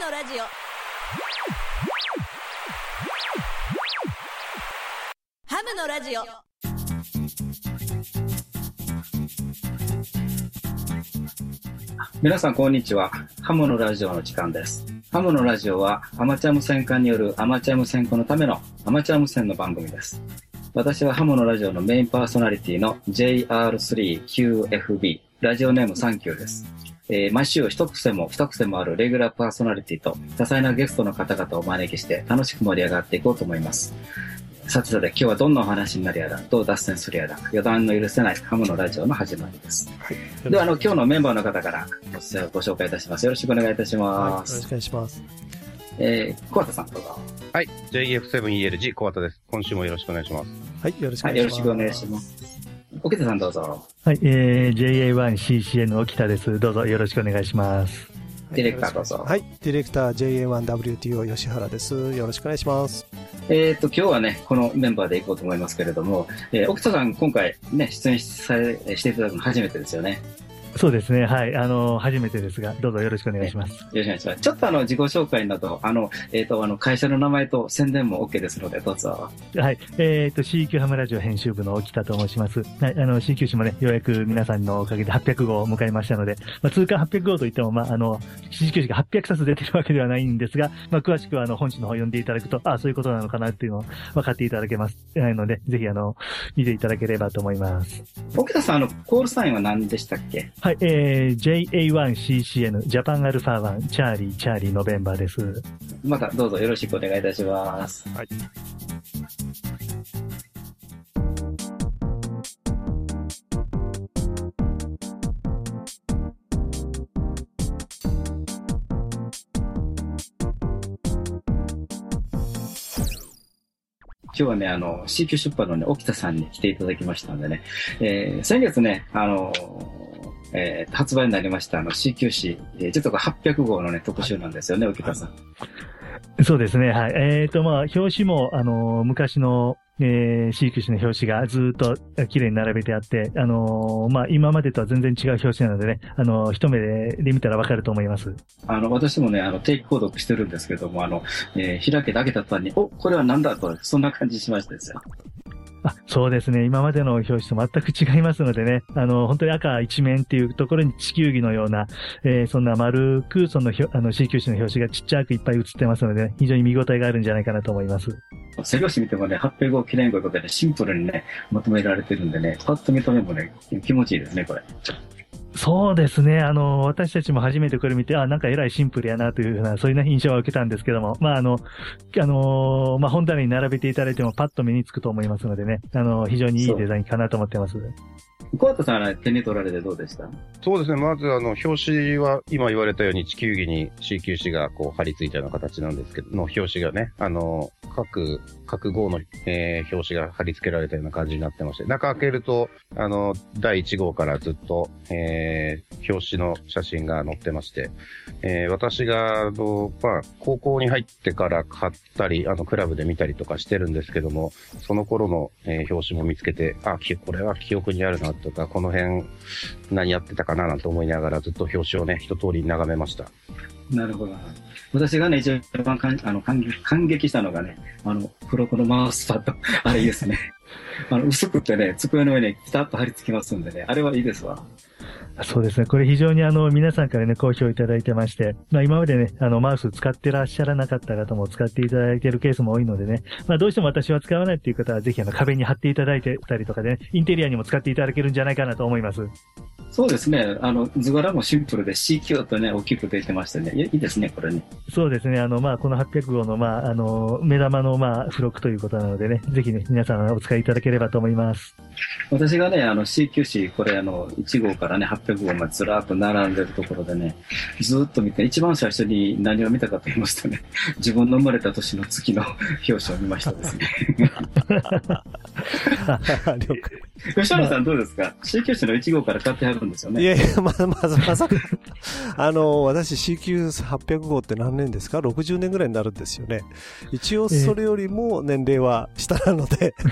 のラジオハムのラジオ皆さん、こんにちは。ハムのラジオの時間です。ハムのラジオは、アマチュア無線化によるアマチュア無線化のためのアマチュア無線の番組です。私はハムのラジオのメインパーソナリティの JR3QFB、ラジオネームサンキューです。えー毎週一癖も二癖もあるレギュラーパーソナリティと多彩なゲストの方々をお招きして楽しく盛り上がっていこうと思います。さてさて、今日はどんなお話になるやら、どう脱線するやら、予断の許せないハムのラジオの始まりです。では、あの、今日のメンバーの方からごご紹介いたします。よろしくお願いいたしはい、よます。ろしくお願いします。えー、小畑さんどうぞ。はい。JF7ELG 小畑です。今週もよろしくお願いします。はい、よろしくおはい、願いします。よろしくお願いします。沖田さんどうぞ。はい、えー、JA1CCN 沖田です。どうぞよろしくお願いします。はいディレクターどうぞはい、ディレクター JA1WTO 吉原です。よろしくお願いします。えっ、と、今日はね、このメンバーでいこうと思いますけれども、えー、沖田さん今回ね、出演されしていただくの初めてですよね。そうですね、はい、あの、初めてですが、どうぞよろしくお願いします。よろしくお願いします。ちょっとあの、自己紹介など、あの、えっ、と、あの、会社の名前と宣伝も OK ですので、どうぞ。はい、えっ、と、CQ ハムラジオ編集部の沖田と申します。はい、あの、CQ 誌もね、ようやく皆さんのおかげで800号を迎えましたので、まあ、通過800号といっても、まあ、あの、CQ 誌が800冊出てるわけではないんですが、まあ、詳しくは、あの、本誌の方を読んでいただくと、ああ、そういうことなのかなっていうのを分かっていただけます。ないので、ぜひ、あの、見ていただければと思います。沖田さん、あの、コールサインは何でしたっけ？はい、えー、JA1CCN、ジャパンアルファ1、チャーリー、チャーリー、ノベンバーです。またどうぞよろしくお願いいたします。はい。今日はね、あの、CQ 出版のね、沖田さんに来ていただきましたんでね、えー先月ね、あの、えー発売になりました、あの、CQ 誌、えーちょっとこれ800号のね、特集なんですよね、沖田さん。そうですね、はい。えっ、と、まあ、表紙も、あのー昔の、えー、飼育誌の表紙がずっとえ綺麗に並べてあって、あのーまあ、今までとは全然違う表紙なのでね、あのー一目で見たらわかると思います。あの、私もね、あの、定期購読してるんですけども、あの、えー開けて開けた途端に、お、これは何だと、そんな感じしましたですよ。あ、そうですね。今までの表紙と全く違いますのでね、あの、本当に赤一面っていうところに地球儀のような、えーそんな丸く、そのひょ、あの、C 級紙の表紙がちっちゃくいっぱい写ってますので、ね、非常に見応えがあるんじゃないかなと思います。背表紙見てもね、800号記念号とかで、シンプルにね、まとめられてるんでね、パッと見た目もね、気持ちいいですね、これ。そうですね。あの、私たちも初めてこれ見て、あ、なんかえらいシンプルやなというふうな、そういうような印象を受けたんですけども、まあ、あの、あの、まあ、本棚に並べていただいてもパッと目につくと思いますのでね、あの、非常にいいデザインかなと思ってます。小畑さんは手に取られてどうでした？そうですね。まず、あの、表紙は、今言われたように地球儀に CQ 紙がこう貼り付いたような形なんですけど、の表紙がね、あの、各、各号の、えー表紙が貼り付けられたような感じになってまして、中開けると、あの、第1号からずっと、えー表紙の写真が載ってまして、えー私が、あの、まあ、高校に入ってから買ったり、あの、クラブで見たりとかしてるんですけども、その頃の、えー表紙も見つけて、あ、これは記憶にあるなとか、この辺何やってたかななんて思いながらずっと表紙をね、一通り眺めました。なるほど。私がね、一番感あの感激感激したのがね、あの、付録のマウスパッド、あれいいですね。あの、薄くてね、机の上にピタッと貼り付きますんでね、あれはいいですわ。そうですね。これ非常にあの、皆さんからね、好評いただいてまして、まあ今までね、あの、マウス使ってらっしゃらなかった方も使っていただいてるケースも多いのでね、まあどうしても私は使わないっていう方は、ぜひあの、壁に貼っていただいてたりとかでね、インテリアにも使っていただけるんじゃないかなと思います。そうですね、あの、図柄もシンプルで CQ とね、大きく出てましてね、いやいいですね、これね。そうですね。あの、まあ、この800号の、まあ、あの、目玉の、まあ、付録ということなのでね、ぜひね、皆さんお使いいただければと思います。私がね、あの CQ 紙、これあの、1号からね、800号までずらーっと並んでるところでね、ずーっと見て、一番最初に何を見たかと言いますとね、自分の生まれた年の月の 表紙を見ましたですね。吉原さんどうですか ?CQ 紙の1号から買ってはるるんですよね。いやいや、ま、まずまさか。あの、私 CQ800 号って何年ですか ?60 年ぐらいになるんですよね。一応それよりも年齢は下なので。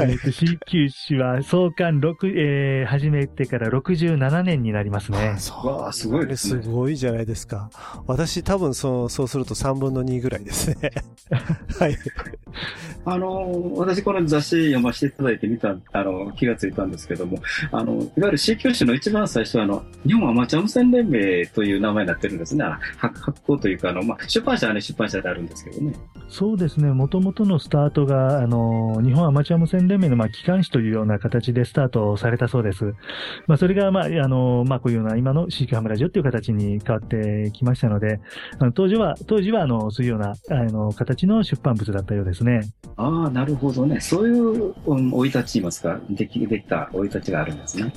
えっと、CQ 氏は創刊6、えー、始めてから67年になりますね。そうわあすごいですねすごいじゃないですか。私多分そう、そうすると3分の2ぐらいですね。はい。あの、私この雑誌読ませていただいてみた、あの、気がついたんですけども、あの、いわゆる C 教師の一番最初は、あの、日本アマチュア無線連盟という名前になってるんですね。あ発発行というか、あの、まあ、出版社はね、出版社であるんですけどね。そうですね、もともとのスタートが、あの、日本アマチュア無線連盟の、まあ、機関誌というような形でスタートされたそうです。まあ、それが、まあ、あの、まあ、こういうような今の CQ ハムラジオっていう形に変わってきましたので、あの当時は、当時は、あの、そういうような、あの、形の出版物だったようですね。ああ、なるほどね。そういううん生い立ち言いますか、でき、できた生い立ちがあるんですね。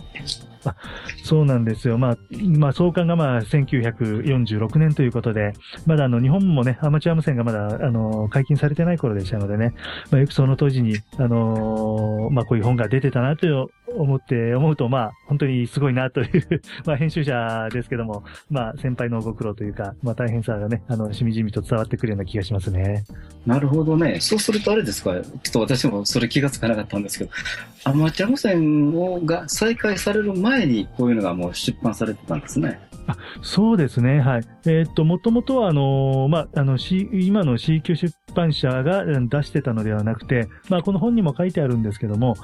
あそうなんですよ。まあ、まあ、創刊がまあ、1946年ということで、まだあの、日本もね、アマチュア無線がまだ、あの、解禁されてない頃でしたのでね、まあ、よくその当時に、あのまあ、こういう本が出てたなと思って、思うと、ま、本当にすごいなという、まあ、編集者ですけども、まあ、先輩のご苦労というか、まあ、大変さがね、あの、しみじみと伝わってくるような気がしますね。なるほどね。そうするとあれですか、ちょっと私もそれ気がつかなかったんですけど、アマチュア無線をが再開される前にこういうのがもう出版されてたんですね。あそうですね、はい。えーっと、もともとは、あのーまあ、あの、C、今の C 級出版社が出してたのではなくて、まあ、この本にも書いてあるんですけども、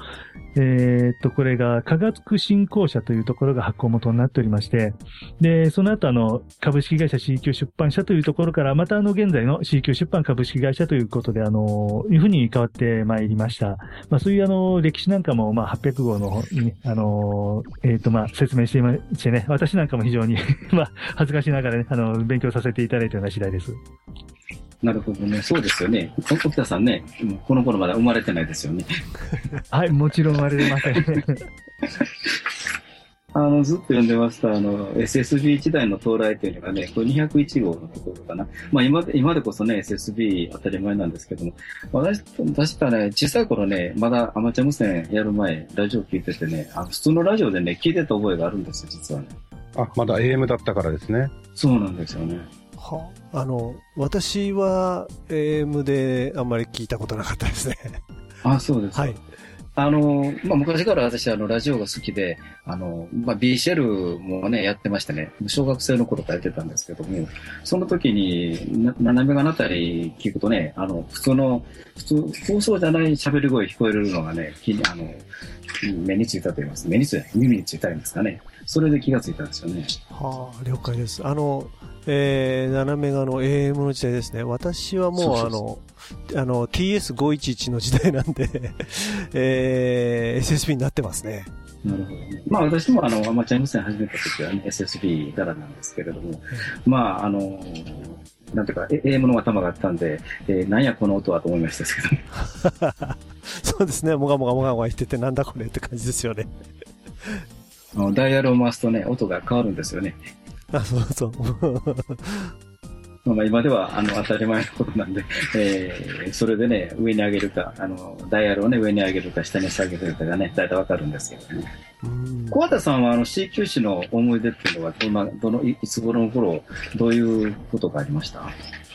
えーっと、これが科学振興社というところが発行元になっておりまして、で、その後、あの、株式会社 C 級出版社というところから、またあの、現在の C 級出版株式会社ということで、あの、いうふうに変わってまいりました。まあ、そういうあの、歴史なんかも、まあ、800号の、あの、えーっと、まあ、説明していましてね、私なんかも非常に まあ、恥ずかしながらね、あの、勉強させていただいたような次第です。なるほどね。そうですよね。沖田さんね、この頃まだ生まれてないですよね。はい、もちろん生まれてません。ずっと読んでました、あの、SSB 時代の到来というのがね、これ201号のところかな。まあ今で、今でこそね、SSB 当たり前なんですけども、私、確かね、小さい頃ね、まだアマチュア無線やる前、ラジオ聞いててね、あの普通のラジオでね、聞いてた覚えがあるんですよ、実はね。あ、まだ AM だったからですね。そうなんですよね。はあの、私は AM であんまり聞いたことなかったですね。あ、そうですか。はい。あの、まあ、昔から私、あの、ラジオが好きで、あの、まあ、BCL もね、やってましてね、小学生の頃からやってたんですけども、その時に、な斜めがなったり聞くとね、あの、普通の、普通、放送じゃない喋り声聞こえるのがね、気にあの、目についたと言います。目についた、耳についたんですかね。それで気がついたんですよね。はあ、了解です。あの、えー、斜めがの AM の時代ですね。私はもうあの、あの、TS511 の時代なんで、えー、SSB になってますね。なるほどね。まあ私もあの、アマチュア無線始めた時はね、SSB からなんですけれども、まああの、なんていうか、え AM の頭があったんで、えーなんやこの音はと思いましたけど、そうですね。もがもがもがもが言っててなんだこれって感じですよね。あのダイヤルを回すとね、音が変わるんですよね。あ、そうそう。まあまあ今ではあの当たり前のことなんで、えーそれでね、上に上げるか、あの、ダイヤルをね、上に上げるか、下に下げるかがね、大体わかるんですけどね。うん小畑さんはあの C 級士の思い出っていうのは、どんな、どの、いいつ頃の頃、どういうことがありました？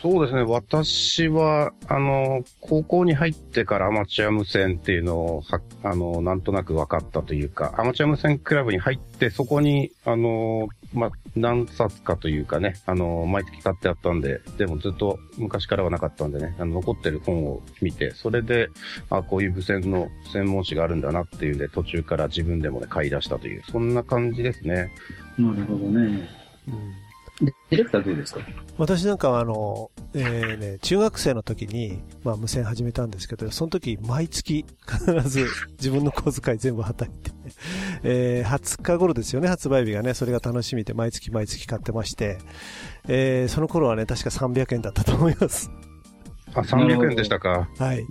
そうですね。私は、あの、高校に入ってからアマチュア無線っていうのを、は、あの、なんとなく分かったというか、アマチュア無線クラブに入って、そこに、あの、まあ、何冊かというかね、あの、毎月買ってあったんで、でもずっと昔からはなかったんでね、あの、残ってる本を見て、それで、あ、こういう無線の専門誌があるんだなっていうんで、途中から自分でもね、買い出したという、そんな感じですね。なるほどね。うんでディレクターどうですか？私なんかはあの、えーね、中学生の時に、まあ無線始めたんですけど、その時毎月必ず自分の小遣い全部はたいて、えー20日頃ですよね、発売日がね、それが楽しみで毎月毎月買ってまして、えーその頃はね、確か300円だったと思います。あ、300円でしたか。はい。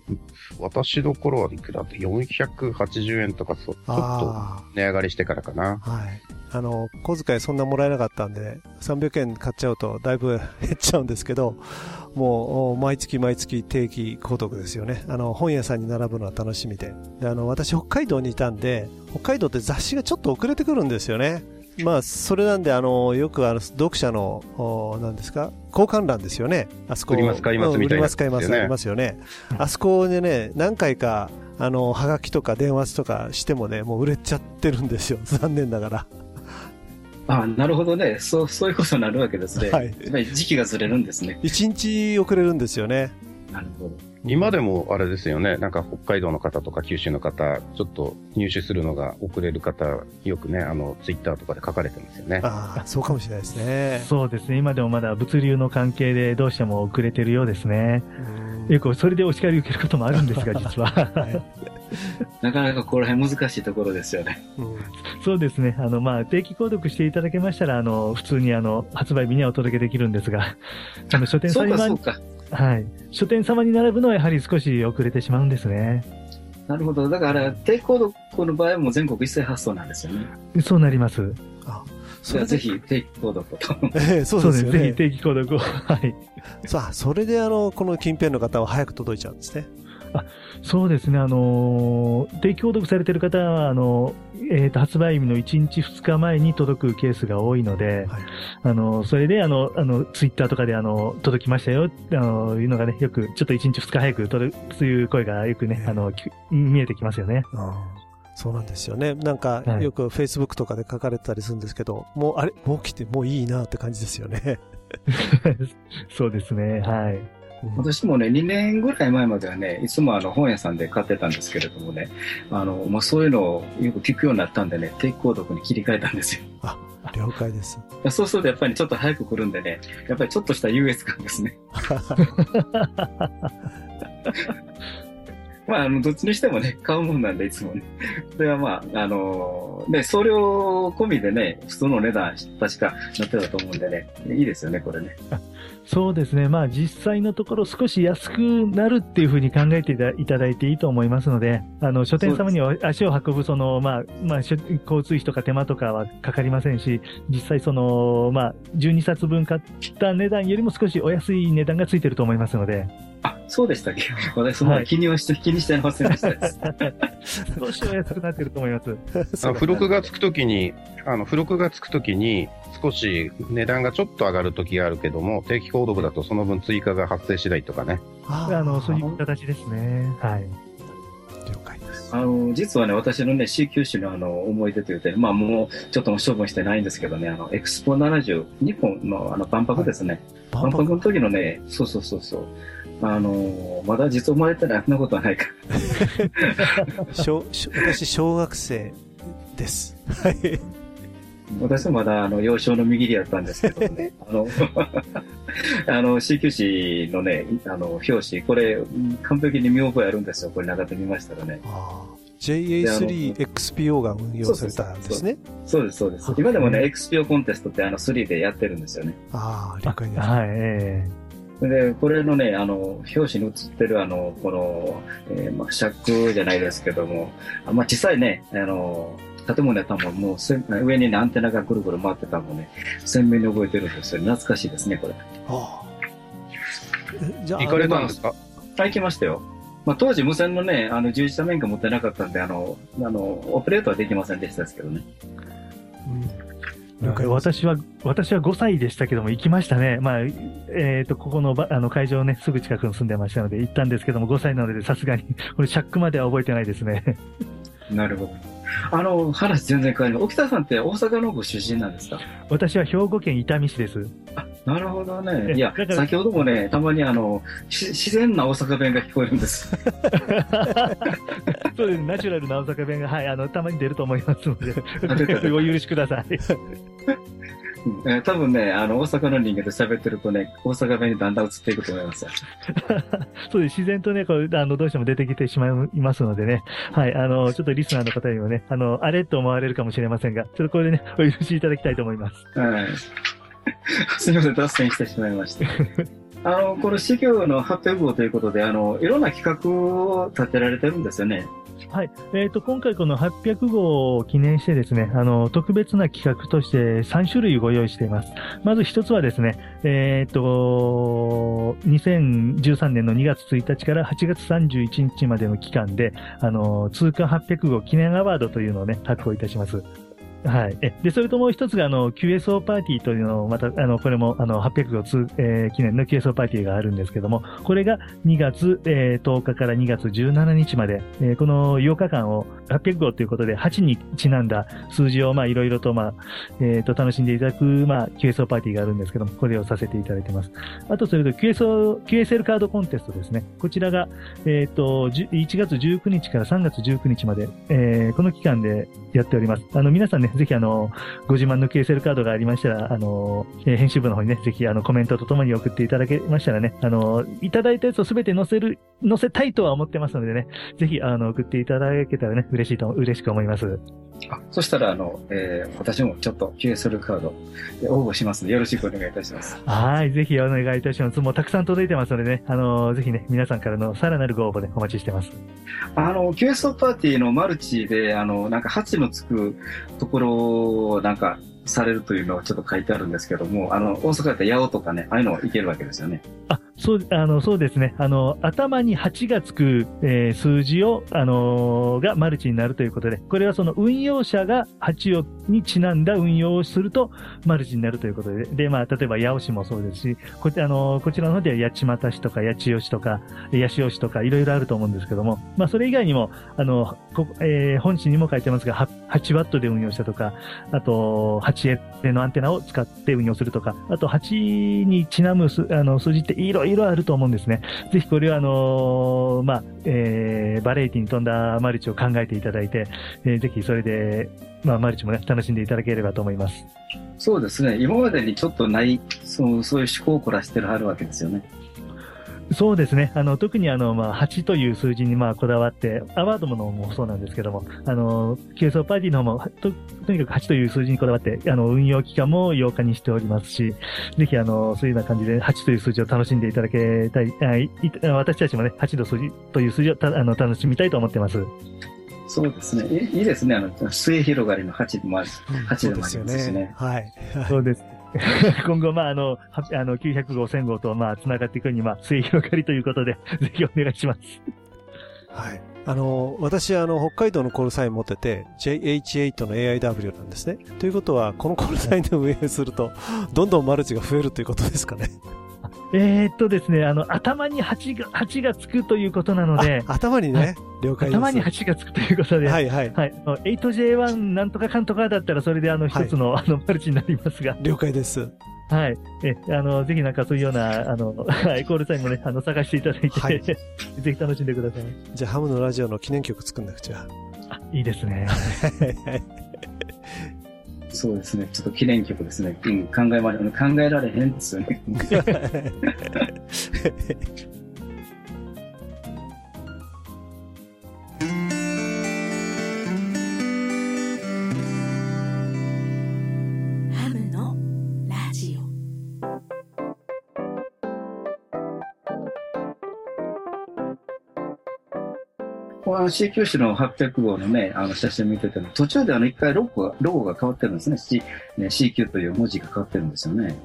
私の頃はいくらって480円とかそう、ちょっとあ値上がりしてからかな。あ。はい。あの、小遣いそんなもらえなかったんで、300円買っちゃうとだいぶ減っちゃうんですけど、もう、お毎月毎月定期購読ですよね。あの、本屋さんに並ぶのは楽しみで。で、あの、私北海道にいたんで、北海道って雑誌がちょっと遅れてくるんですよね。まあ、それなんで、あの、よくあの、読者の、お何ですか？交換欄ですよね。あそこ。売ります買いますうんみたいな売ります買います、よねありますよね。あそこでね、何回か、あの、はがきとか電話とかしてもね、もう売れちゃってるんですよ。残念ながら。あなるほどね。そう、そういうことになるわけですね。はい時期がずれるんですね。一日遅れるんですよね。なるほど。今でもあれですよね、なんか北海道の方とか九州の方、ちょっと入手するのが遅れる方、よくね、あの、ツイッターとかで書かれてますよね。ああ、そうかもしれないですね。そうですね。今でもまだ物流の関係でどうしても遅れてるようですね。うんよくそれでお叱り受けることもあるんですが、実は。はいなかなかここら辺難しいところですよね。うんそうですね。あの、まあ、定期購読していただけましたら、あの、普通にあの、発売日にはお届けできるんですが、あの、書店そうか、様に、そうか。はい。書店様に並ぶのはやはり少し遅れてしまうんですね。なるほど。だから、低高読の場合はもう全国一斉発送なんですよね。そうなります。あ、それはぜひ低高読と。え えそうですよぜひね。定期購読を。はい。さあ、それであの、この近辺の方は早く届いちゃうんですね。そうですね。あのー、定期購読されてる方は、あの、えっ、と、発売日の1日2日前に届くケースが多いので、はいあの、それで、あの、あの、ツイッターとかで、あの、届きましたよ、あの、いうのがね、よく、ちょっと1日2日早く届く、そういう声がよくねえ、えあの、き見えてきますよね。うんそうなんですよね。なんか、はいよく Facebook とかで書かれてたりするんですけど、もう、あれ？もう来て、もういいなって感じですよね。そうですね。はい。うん私もね、2年ぐらい前まではね、いつもあの本屋さんで買ってたんですけれどもね、あの、まあ、そういうのをよく聞くようになったんでね、低高読に切り替えたんですよ。了解です。そうするとやっぱりちょっと早く来るんでね、やっぱりちょっとした優越感ですね。まあ、あの、どっちにしてもね、買うもんなんで、いつもね。それはまあ、あのね、送料込みでね、普通の値段、確かなってたと思うんでね、いいですよね、これね。そうですね。まあ実際のところ少し安くなるっていうふうに考えていただいていいと思いますので、あの、書店様には足を運ぶその、まあ、まあ、交通費とか手間とかはかかりませんし、実際その、まあ、12冊分買った値段よりも少しお安い値段がついてると思いますので、あ、そうでしたっけ？私、そんなはい気にはして、気にしてませんでしたです。少しお安くなってると思います。あの付録がつくときに、あの、付録がつくときに、少し値段がちょっと上がるときがあるけども、定期購読だとその分追加が発生しないとかね。ああの、そういう形ですね。はい。了解です。あの、実はね、私のね、C 級種のあの、思い出というと、まあもう、ちょっともう処分してないんですけどね、あの、エクスポ70、日本のあの、万博ですね。万博の時のね、そうそうそうそう。あの、まだ実生まれてない、あんなことはないか。小小私、小学生です。はい。私はまだ、あの、幼少の右利やったんですけどね、あの、あの、C 級誌のね、あの、表紙、これ、完璧に見覚えあるんですよ。これ中で見ましたらね。ああ JA3XPO が運用されたんですね。そうです、そうですあ。今でもね、XPO コンテストってあの、3でやってるんですよね。ああ、了解です。はい、えで、これのね、あの、表紙に写ってるあの、この、えーまあ、尺じゃないですけども、あまあ、小さいね、あの、建物やったもん、もうせ上にね、アンテナがぐるぐる回ってたのもね、鮮明に覚えてるんですよ。懐かしいですね、これ。ああえじゃあ、行かれたんですか？あ、行きましたよ。まあ、当時無線のね、あの、従事者免許持ってなかったんで、あの、あの、オペレートはできませんでしたですけどね。うん、了解です。私は、私は5歳でしたけども、行きましたね。まあ、えっ、と、ここのばあの会場ね、すぐ近くに住んでましたので、行ったんですけども、5歳なので、さすがに、これ、シャックまでは覚えてないですね。なるほど。あの、話全然変わります。沖田さんって大阪のご出身なんですか？私は兵庫県伊丹市です。なるほどね。えいや先ほどもね、たまにあの、し自然な大阪弁が聞こえるんです。そうです。ナチュラルな大阪弁が、はい、あの、たまに出ると思いますので、お許しください。うんえー多分ね、あの、大阪の人間と喋ってるとね、大阪弁にだんだん移っていくと思いますよ。そうです。自然とね、こう、あの、どうしても出てきてしまいますのでね。はい。あの、ちょっとリスナーの方にもね、あの、あれと思われるかもしれませんが、ちょっとこれでね、お許しいただきたいと思います。はい。すみません、脱線してしまいました。あの、この CQ の800号ということで、あの、いろんな企画を立てられてるんですよね。はい。えっ、と、今回この800号を記念してですね、あの、特別な企画として3種類ご用意しています。まず一つはですね、えっ、と、2013年の2月1日から8月31日までの期間で、あの、通貨800号記念アワードというのをね、確保いたします。はい。で、それともう一つが、あの、QSO パーティーというのを、また、あの、これも、あの、800号通、えー記念の QSO パーティーがあるんですけども、これが2月、えー10日から2月17日まで、えーこの8日間を800号ということで、8にちなんだ数字を、まあ、いろいろと、まあ、えっ、と、楽しんでいただく、まあ、QSO パーティーがあるんですけども、これをさせていただいてます。あと、それと QSO、QSL カードコンテストですね。こちらが、えっ、と、1月19日から3月19日まで、えーこの期間でやっております。あの、皆さんね、ぜひあの、ご自慢の QSL カードがありましたら、あの、えー編集部の方にね、ぜひあの、コメントとともに送っていただけましたらね、あの、いただいたやつをすべて載せる、載せたいとは思ってますのでね、ぜひ、あの、送っていただけたらね、嬉しいと、嬉しく思います。あそしたら、あの、えー私もちょっと QSL カードえ応募しますので、よろしくお願いいたします。はい、ぜひお願いいたします。もうたくさん届いてますのでね、あの、ぜひね、皆さんからのさらなるご応募でお待ちしてます。あの、QSO パーティーのマルチで、あの、なんか8のつくところを、なんか、されるというのがちょっと書いてあるんですけども、あの、大阪だったら八尾とかね、ああいうのいけるわけですよね。あ、そう、あの、そうですね。あの、頭に8がつく、えー数字を、あのーがマルチになるということで、これはその運用者が8をにちなんだ運用をするとマルチになるということで、で、まあ、例えば、八尾市もそうですし、こちあのーこちらの方では八街市とか八千代市とか、八潮市とか、いろいろあると思うんですけども、まあ、それ以外にも、あの、こえー本誌にも書いてますが、は8ワットで運用したとか、あと、8エレのアンテナを使って運用するとか、あと8にちなむすあの数字っていろいろあると思うんですね。ぜひこれはあのまあ、えーバレエティに富んだマルチを考えていただいて、えーぜひそれで、まあ、マルチもね、楽しんでいただければと思います。そうですね。今までにちょっとない、そうそういう思考を凝らしてるあるわけですよね。そうですね。あの、特にあの、まあ、8という数字にまあ、こだわって、アワードものもそうなんですけども、あの、ケースオパーティーの方も、と、とにかく8という数字にこだわって、あの、運用期間も8日にしておりますし、ぜひあの、そういうような感じで8という数字を楽しんでいただけたい、あいい私たちもね、8の数字という数字をたあの楽しみたいと思ってます。そうですね。いいいですね。あの、末広がりの8でもある。8そうでもありますしね。。はい。そうです。今後、まあ、あの、あの、900号、1000号と、まあ、繋がっていくに、まあ、末広がりということで、ぜひお願いします。はい。あの、私、あの、北海道のコールサイン持ってて、JH8 の AIW なんですね。ということは、このコールサインで運営すると、どんどんマルチが増えるということですかね。えーっとですね、あの、頭に8が、8がつくということなので、あ頭にね、了解です。頭に8がつくということで、はいはい。はい。あの 8J1 なんとかかんとかだったら、それであの、一つの、あの、マルチになりますが、了解です。はい。え、あの、ぜひなんかそういうような、あの、はい、コールサインもね、あの、探していただいて、はい ぜひ楽しんでください。じゃあ、ハムのラジオの記念曲作んなくちゃ。あ、いいですね。そうですね。ちょっと記念曲ですね。うん、考えまれ、考えられへんですよね。この C 九種の800号のね、あの写真見てても、途中であの一回ロゴが、ロゴが変わってるんですね。C、ね CQ という文字が変わってるんですよね。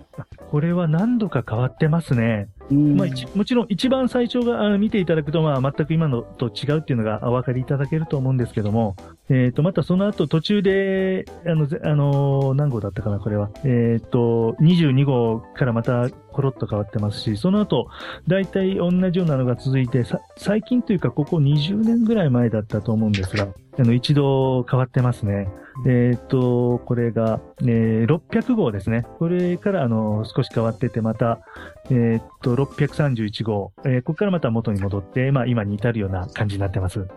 これは何度か変わってますね。まあ、もちろん一番最初が見ていただくと、まあ、全く今のと違うっていうのがお分かりいただけると思うんですけども、えっ、と、またその後途中で、あの、ぜあの何号だったかな、これは。えっ、と、22号からまたコロッと変わってますし、その後、大体同じようなのが続いて、最近というか、ここ20年ぐらい前だったと思うんですが、あの、一度変わってますね。えっ、と、これが、えー600号ですね。これから、あの、少し変わってて、また、えーっと、631号、えーここからまた元に戻って、まあ今に至るような感じになってます。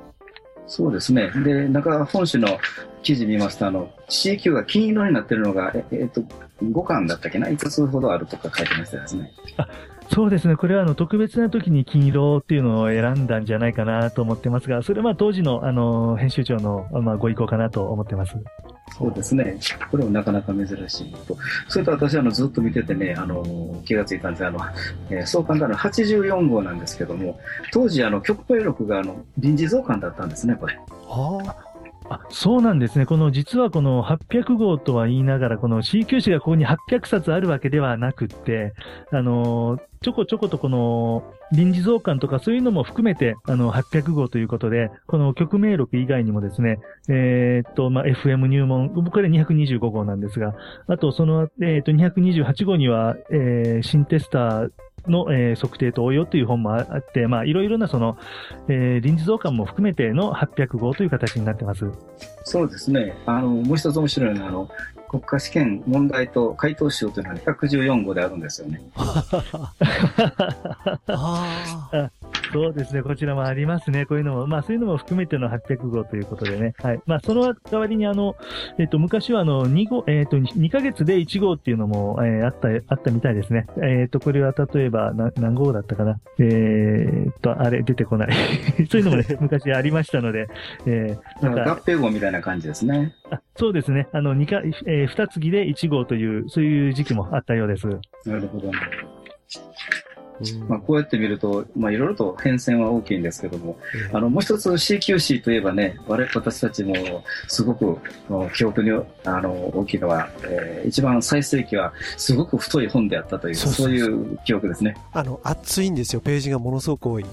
そうですね。で、なんか本市の記事見ますと、あの、CQ が金色になってるのが、え、えっと、5巻だったっけな ?5 つほどあるとか書いてましたですね。そうですね。これはあの特別な時に金色っていうのを選んだんじゃないかなと思ってますが、それは当時のあの編集長のまあご意向かなと思ってます。そうですね。これもなかなか珍しいと。それと私、あの、ずっと見ててね、あの、気がついたんですあの、えー、そう簡単な84号なんですけども、当時、あの、曲名録が、あの、臨時増刊だったんですね、これ。はあ、そうなんですね。この、実はこの800号とは言いながら、この C 級誌がここに800冊あるわけではなくって、あの、ちょこちょことこの、臨時増刊とかそういうのも含めて、あの、800号ということで、この曲名録以外にもですね、えー、っと、まあ、FM 入門、これ225号なんですが、あと、その、えー、っと、228号には、えー、新テスター、の、えー、測定と応用という本もあって、まあ、いろいろなその、えー、臨時増刊も含めての800号という形になってます。そうですね。あの、もう一つ面白いのは、あの、国家試験問題と回答集というのは114号であるんですよね。あ そうですね、こちらもありますね。こういうのも、まあそういうのも含めての800号ということでね。はい。まあその代わりにあの、えっ、と、昔はあの、2号、えっ、と、2ヶ月で1号っていうのも、えー、あった、あったみたいですね。えっ、と、これは例えば、な何号だったかな。えっと、あれ、出てこない。そういうのもね、昔ありましたので、えー、なんか。合併号みたいな感じですね。あそうですね。あの、2か、えー、2月で1号という、そういう時期もあったようです。なるほど。まあ、こうやって見ると、まあ、いろいろと変遷は大きいんですけども、あの、もう一つ CQC といえばね、我々私たちもすごく記憶にあの大きいのは、えー、一番最盛期はすごく太い本であったという、そういう記憶ですね。あの、厚いんですよ、ページがものすごく多い。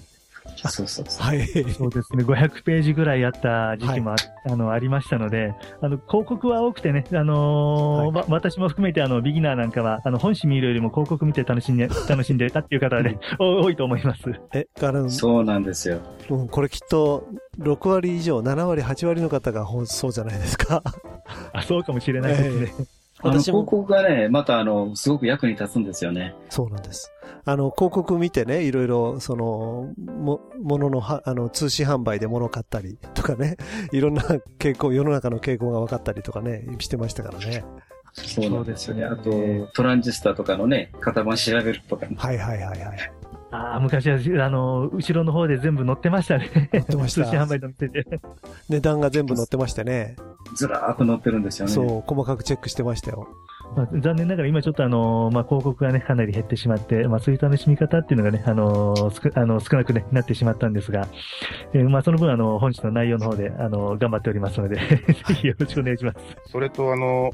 そうそうそう。はい。そうですね。500ページぐらいあった時期もあはい、あのありましたので、あの、広告は多くてね、あのーはい、私も含めてあの、ビギナーなんかは、あの、本誌見るよりも広告見て楽しんで、楽しんでたっていう方はね、多いと思います。え、あの、そうなんですよ。うん、これきっと、6割以上、7割、8割の方がそうじゃないですか。あ、そうかもしれないですね。えーあの広告がね、またあの、すごく役に立つんですよね。そうなんです。あの、広告見てね、いろいろ、その、も、もののは、あの、通信販売で物を買ったりとかね、いろんな傾向、世の中の傾向が分かったりとかね、してましたからね。そうなんですよね。あと、トランジスタとかのね、型番調べるとか、ね。はいはいはいはい。ああ、昔は、あの、後ろの方で全部載ってましたね。載ってました。通信販売載ってて。値段が全部載ってましてね。ずらーっと載ってるんですよね。そう、細かくチェックしてましたよ。まあ、残念ながら今ちょっとあの、まあ、広告がね、かなり減ってしまって、まあ、そういう楽しみ方っていうのがね、あの、すあの少なく、ね、なってしまったんですが、えー、まあ、その分、あの、本日の内容の方で、あの、頑張っておりますので ぜひよろしくお願いします。それと、あの、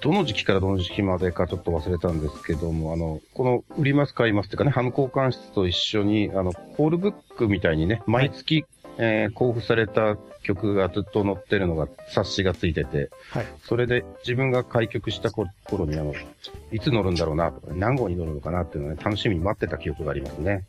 どの時期からどの時期までかちょっと忘れたんですけども、あの、この売ります買いますっていうかね、ハム交換室と一緒に、あの、コールブックみたいにね、毎月、えー、交付された曲がずっと載ってるのが、冊子がついてて、はい。それで自分が開局した頃に、あの、いつ乗るんだろうなとか、何号に乗るのかなっていうのをね、楽しみに待ってた記憶がありますね。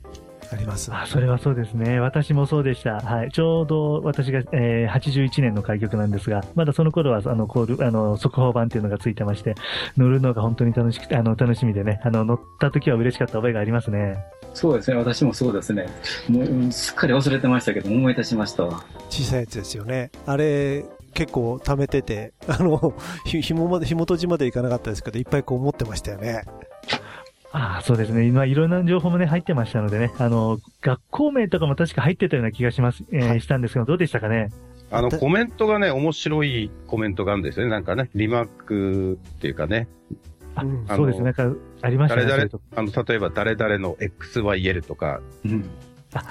あります。あ、それはそうですね。私もそうでした。はい。ちょうど私が、えー、81年の開局なんですが、まだその頃は、あの、コール、あの、速報版っていうのがついてまして、乗るのが本当に楽しくて、あの、楽しみでね、あの、乗った時は嬉しかった覚えがありますね。そうですね。私もそうですね。もう、すっかり忘れてましたけど、思い出しましたわ。小さいやつですよね。あれ、結構貯めてて、あの、ひ、ひもまで、ひもとじまで行かなかったですけど、いっぱいこう持ってましたよね。ああ、そうですね。今、いろんな情報もね、入ってましたのでね、あの、学校名とかも確か入ってたような気がします、えー、はい、したんですけど、どうでしたかね？あの、コメントがね、面白いコメントがあるんですよね。なんかね、リマークっていうかね。あ、あそうですね。なんか、ありましたね。誰々、あの、例えば、誰々の XYL とか、うん。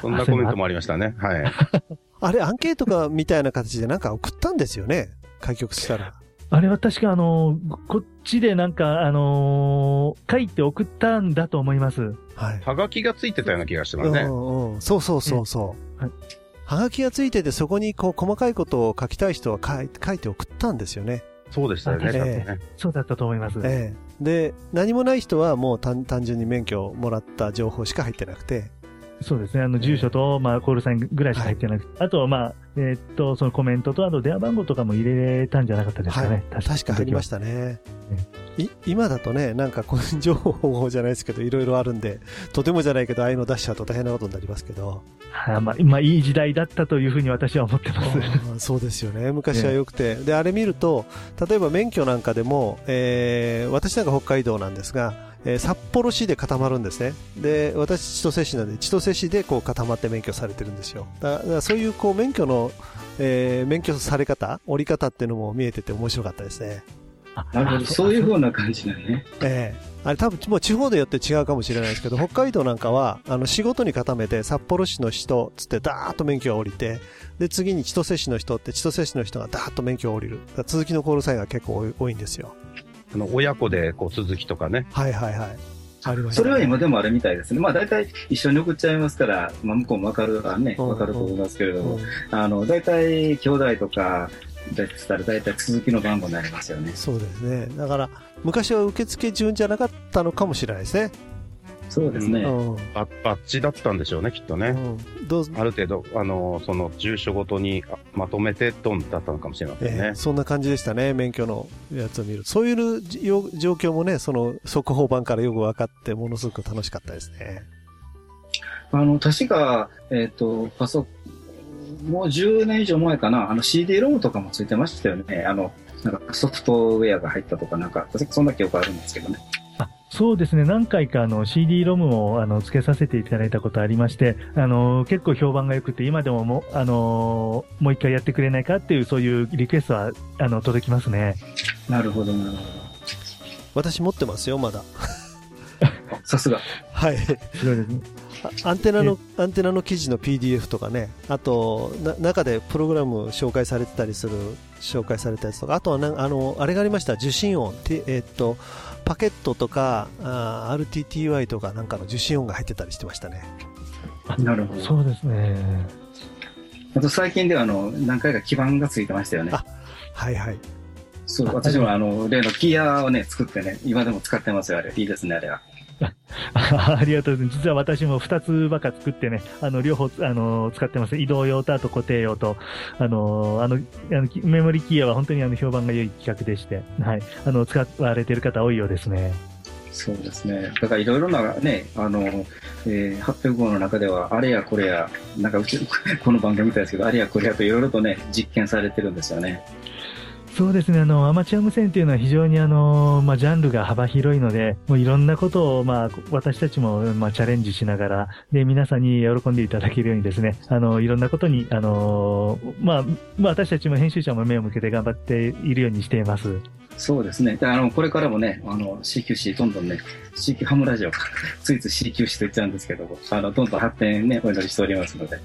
そんなコメントもありましたね。はい。あれ、アンケートかみたいな形でなんか送ったんですよね。開局したら。あれは確かあの、こっちでなんか、あのー、書いて送ったんだと思います。はい。はがきがついてたような気がしてますね。うんうん。そうそうそうそう。はい。はがきがついてて、そこにこう、細かいことを書きたい人は書い書いて送ったんですよね。そうでしたよね、えー、そうだったと思います。ええー、で、何もない人はもう単純に免許をもらった情報しか入ってなくて、そうですね。あの、住所と、まあ、コールサインぐらいしか入ってなくて、はい、あとは、まあ、えー、っと、そのコメントと、あと電話番号とかも入れたんじゃなかったですかね。はい、確か入りましたね。い今だとね、なんか個人情報じゃないですけど、いろいろあるんで、とてもじゃないけど、ああいうの出しちゃうと大変なことになりますけど。はまあ、まあ、いい時代だったというふうに私は思ってます。そうですよね。昔は良くて、ね。で、あれ見ると、例えば免許なんかでも、えー、私なんか北海道なんですが、えー札幌市で固まるんですね。で、私、千歳市なんで、千歳市でこう固まって免許されてるんですよ。だだからそういうこう免許の、えー免許され方、折り方っていうのも見えてて面白かったですね。あなるほど。そういう風な感じなんね。ええあれ多分もう地方でよって違うかもしれないですけど、北海道なんかは、あの、仕事に固めて、札幌市の人、つってダーッと免許が降りて、で、次に千歳市の人って、千歳市の人がダーッと免許が降りる。続きのコールサインが結構多いんですよ。あの、親子で、こう、続きとかね。はいはいはい。それは今でもあるみたいですね。まあ大体一緒に送っちゃいますから、まあ向こうもわかる、あね、うんわかると思いますけれども、うんあの、大体兄弟とか、だったら大体続きの番号になりますよね。そうですね。だから、昔は受付順じゃなかったのかもしれないですね。そうですね。うん。ババッジだったんでしょうね、きっとね。うん、どうぞ。ある程度、あの、その、住所ごとにあまとめてドンだったのかもしれませんねええ。そんな感じでしたね、免許のやつを見る。そういう状況もね、その速報版からよく分かって、ものすごく楽しかったですね。あの、確か、えっ、と、パソ、もう10年以上前かな、あの CD ロムとかもついてましたよね。あの、なんかソフトウェアが入ったとか、なんか、そんな記憶あるんですけどね。あそうですね、何回かあの CD-ROM をあの付けさせていただいたことありまして、あの結構評判が良くて、今でももうあのもう一回やってくれないかっていう、そういうリクエストはあの届きますね。なるほど、なるほ私持ってますよ、まだ。さすが。はい。いですね。あアンテナの、アンテナの記事の PDF とかね、あと、な中でプログラム紹介されてたりする、紹介されたやつとか、あとはな、あの、あれがありました、受信音。てえーっと、パケットとか、あー RTTY とかなんかの受信音が入ってたりしてましたね。なるほど。そうですね。あと最近ではあの、何回か基板がついてましたよね。あはいはい。そう、私もあの、例のギアをね、作ってね、今でも使ってますよ、あれ。いいですね、あれは。ありがとうございます。実は私も2つばか作ってね、あの、両方、あの、使ってます。移動用とあと固定用と、あの、あの、あのメモリキーは本当にあの、評判が良い企画でして、はい。あの、使われてる方多いようですね。そうですね。だからいろいろなね、あの、えー、800号の中では、あれやこれや、なんかうち、この番組みたいですけど、あれやこれやといろいろとね、実験されてるんですよね。そうですね、あの、アマチュア無線っていうのは非常にあの、まあ、ジャンルが幅広いので、もういろんなことを、まあ、私たちも、まあ、チャレンジしながら、で、皆さんに喜んでいただけるようにですね、あの、いろんなことに、あの、まあ、まあ、私たちも編集者も目を向けて頑張っているようにしています。そうですね。あの、これからもね、あの、CQC、どんどんね、CQ ハムラジオ、ついつい CQC と言っちゃうんですけど、あの、どんどん発展ね、お祈りしておりますので。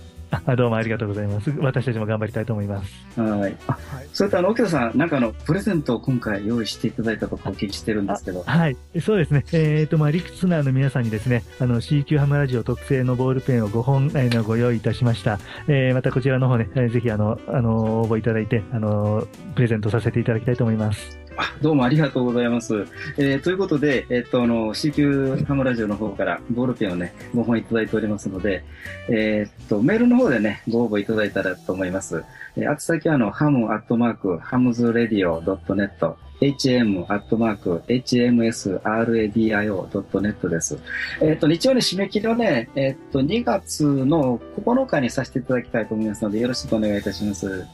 あ、どうもありがとうございます。私たちも頑張りたいと思います。はい。あ、はいそれとあの、沖田さん、なんかあの、プレゼントを今回用意していただいたとかお聞きしてるんですけど。はい。そうですね。えっ、と、まあ、リクスナーの皆さんにですね、あの、CQ ハムラジオ特製のボールペンを5本、えーのご用意いたしました。えーまたこちらの方ね、えーぜひ、あの、あの、応募いただいて、あの、プレゼントさせていただきたいと思います。あどうもありがとうございます。えーということで、えっと、あの、CQ ハムラジオの方からボールペンをね、5本いただいておりますので、えーっと、メールの方でね、ご応募いただいたらと思います。えー、あつ先はあの、ハムアットマーク、ハムズレディオ .net、hm アットマーク、hmsradio.net です。えーっと、日曜に締め切りをね、えーっと、2月の9日にさせていただきたいと思いますので、よろしくお願いいたします。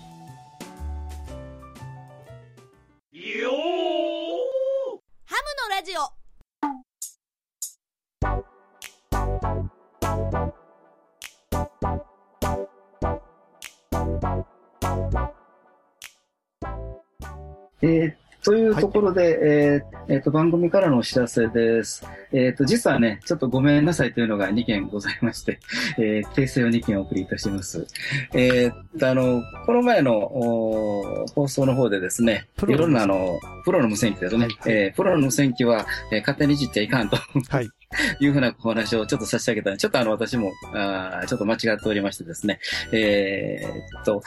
えーというところで、えーえーと、番組からのお知らせです。えっ、と、実はね、ちょっとごめんなさいというのが2件ございまして、えー訂正を2件お送りいたします。えーと、あの、この前のお放送の方でですね、プロのいろんなあの、プロの無線機ですね、はいはいえープロの無線機は、えー勝手にいじっちゃいかんとはい。いうふうなお話をちょっとさせてあげたので、ちょっとあの、私も、あーちょっと間違っておりましてですね、えーっと、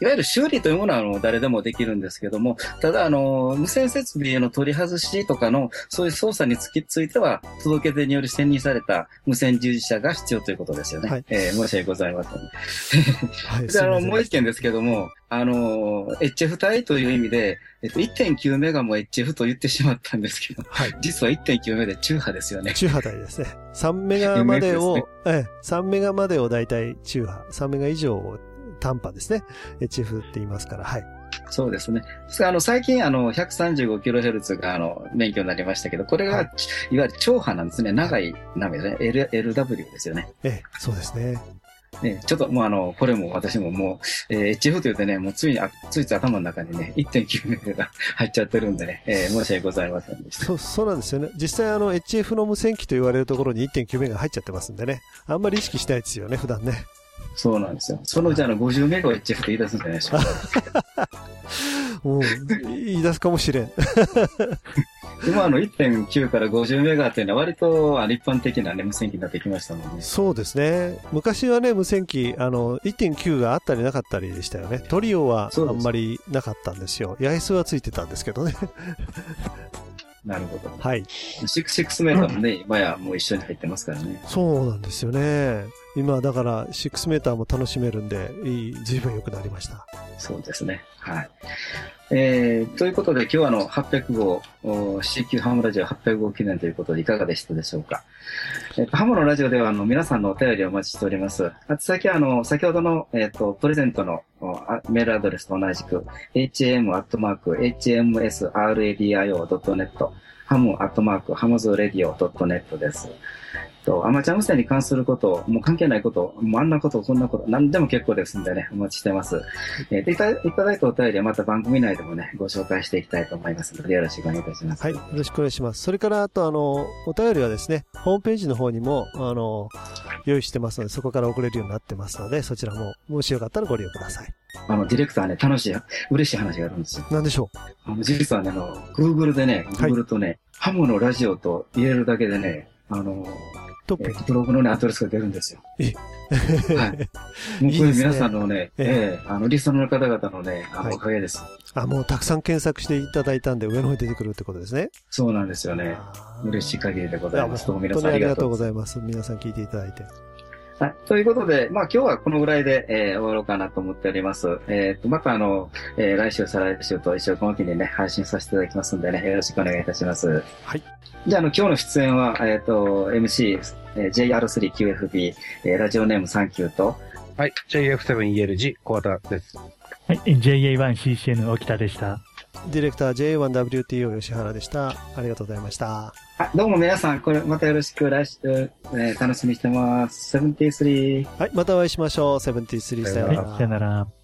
いわゆる修理というものはあの誰でもできるんですけども、ただあの、無線設備への取り外しとかの、そういう操作につきついては、届け出により選任された無線従事者が必要ということですよね。はいえー申し訳ございません。はい。で、あの、もう一件ですけども、あの、HF 帯という意味で、えっと、1.9メガも HF と言ってしまったんですけど、はい。実は1.9メガで中波ですよね。中波帯ですね。3メガまでを、ええ、3メガまでをだいたい中波、3メガ以上を単波ですね。HF って言いますから、はい。そうですね。あの、最近、あの、135kHz が、あの、免許になりましたけど、これが、はいい、わゆる超波なんですね。長い波ですね。L、LW ですよね。ええ、そうですね。ね、ちょっともうあの、これも私ももう、えー HF と言ってね、もうついに、あついつい頭の中にね、1.9メガが 入っちゃってるんでね、えー申し訳ございませんでした。そう、そうなんですよね。実際あの HF の無線機と言われるところに1.9メガ入っちゃってますんでね。あんまり意識しないですよね、普段ね。そうなんですよ。そのうちあの、50メガを HF って言い出すんじゃないでしょうか。うん、言い出すかもしれん。今あの、1.9から50メガっていうのは割とあの一般的なね、無線機になってきましたもんね。そうですね。昔はね、無線機、あの、1.9があったりなかったりでしたよね。トリオはあんまりなかったんですよ。八重洲はついてたんですけどね。なるほど。はい。6, 6メーターもね、今やもう一緒に入ってますからね。そうなんですよね。今、だから、6メーターも楽しめるんで、いい、随分良くなりました。そうですね。はい。えー、ということで今日はあの800号、お CQ ハムラジオ800号記念ということでいかがでしたでしょうか？えっと、ハモのラジオではあの皆さんのお便りをお待ちしております。あと先はあの、先ほどの、えっと、プレゼントのあメールアドレスと同じく、ham.hmsradio.net、ハムアットマーク、ハムズラディオ .net です。と、アマチュア無線に関すること、もう関係ないこと、もうあんなこと、こんなこと、何でも結構ですんでね、お待ちしてます。えーでいたいただいたお便りはまた番組内でもね、ご紹介していきたいと思いますので、よろしくお願いいたします。はい。よろしくお願いします。それから、あと、あの、お便りはですね、ホームページの方にも、あの、用意してますので、そこから送れるようになってますので、そちらも、もしよかったらご利用ください。あの、ディレクターね、楽しい、嬉しい話があるんですよ。なんでしょあの、実はね、あの、Google でね、はい Google とね、ハムのラジオと入れるだけでね、あの、うトップえーブログのね、アドレスが出るんですよ。えはい。もうこれ皆さんのね、えええあの、リストの方々のね、あの、はいおかげです。あ、もうたくさん検索していただいたんで、上の方に出てくるってことですね。そうなんですよね。嬉しい限りでございます。どうも皆さんありがとうございます。皆さん聞いていただいて。はい。ということで、まあ今日はこのぐらいで、えー終わろうかなと思っております。えっ、と、またあの、えー来週、再来週と一緒この期にね、配信させていただきますんでね、よろしくお願いいたします。はい。じゃあ、あの、今日の出演は、えっ、と、MC、えー JR3QFB、えーラジオネームサンキューと、はい。JF7ELG、小型です。はい、JA1CCN 沖田でした。ディレクター J1WTO 吉原でした。ありがとうございました。はい、どうも皆さん、これまたよろしく来週、えー楽しみにしてます。73。はい、またお会いしましょう。73さようはいなら、。さよなら。